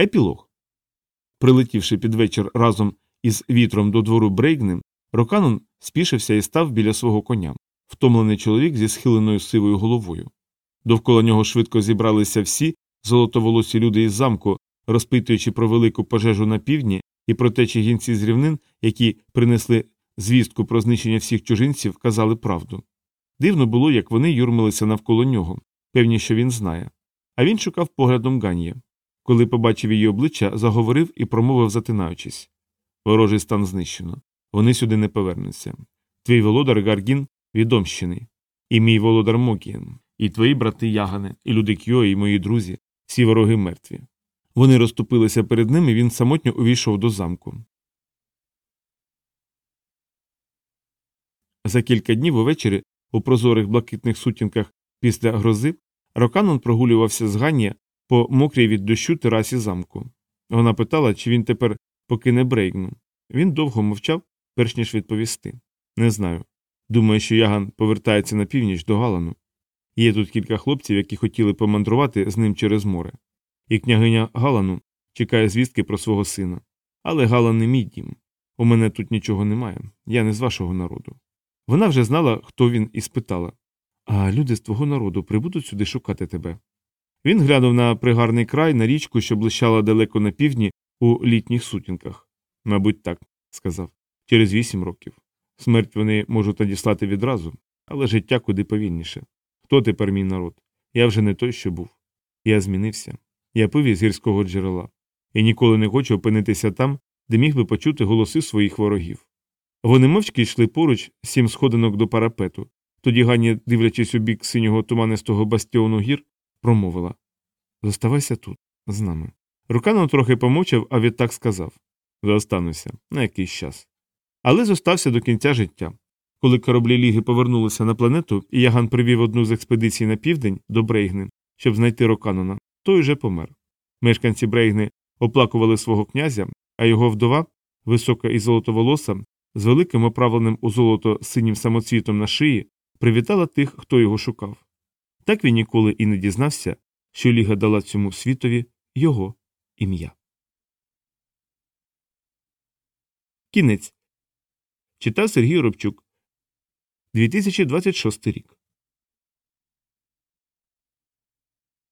Епілог. Прилетівши під вечір разом із вітром до двору Брейгнем, Роканон спішився і став біля свого коня, втомлений чоловік зі схиленою сивою головою. Довкола нього швидко зібралися всі золотоволосі люди із замку, розпитуючи про велику пожежу на півдні і про те, чи гінці з рівнин, які принесли звістку про знищення всіх чужинців, казали правду. Дивно було, як вони юрмилися навколо нього, певні, що він знає. А він шукав поглядом Ган'є. Коли побачив її обличчя, заговорив і промовив, затинаючись ворожий стан знищено. Вони сюди не повернуться. Твій володар Гаргін відомщений, і мій володар Мокієн, і твої брати Ягане, і люди Кьо, і мої друзі, всі вороги мертві. Вони розступилися перед ним, і він самотньо увійшов до замку. За кілька днів увечері, у прозорих блакитних сутінках після грози, Роканон прогулювався з Ганні по мокрій від дощу терасі замку. Вона питала, чи він тепер покине Брейгну. Він довго мовчав, перш ніж відповісти. Не знаю. Думаю, що Яган повертається на північ до Галану. Є тут кілька хлопців, які хотіли помандрувати з ним через море. І княгиня Галану чекає звістки про свого сина. Але Галан не мій дім. У мене тут нічого немає. Я не з вашого народу. Вона вже знала, хто він, і спитала А люди з твого народу прибудуть сюди шукати тебе. Він глянув на пригарний край, на річку, що блищала далеко на півдні у літніх сутінках. Мабуть, так, сказав, через вісім років. Смерть вони можуть надіслати відразу, але життя куди повільніше. Хто тепер мій народ? Я вже не той, що був. Я змінився. Я пив із гірського джерела, і ніколи не хочу опинитися там, де міг би почути голоси своїх ворогів. Вони мовчки йшли поруч сім сходинок до парапету. Тоді Гані, дивлячись у бік синього туманистого бастіону гір, промовила Зоставайся тут, з нами. Руканов трохи помовчав, а відтак сказав Зостануся на якийсь час. Але зостався до кінця життя. Коли кораблі Ліги повернулися на планету, і Яган привів одну з експедицій на південь до Брейгни, щоб знайти Роканона, той уже помер. Мешканці Брейгни оплакували свого князя, а його вдова, висока і золотоволоса, з великим оправленим у золото синім самоцвітом на шиї, привітала тих, хто його шукав. Так він ніколи і не дізнався, що Ліга дала цьому світові його ім'я. Кінець читав Сергій Робчук 2026 рік.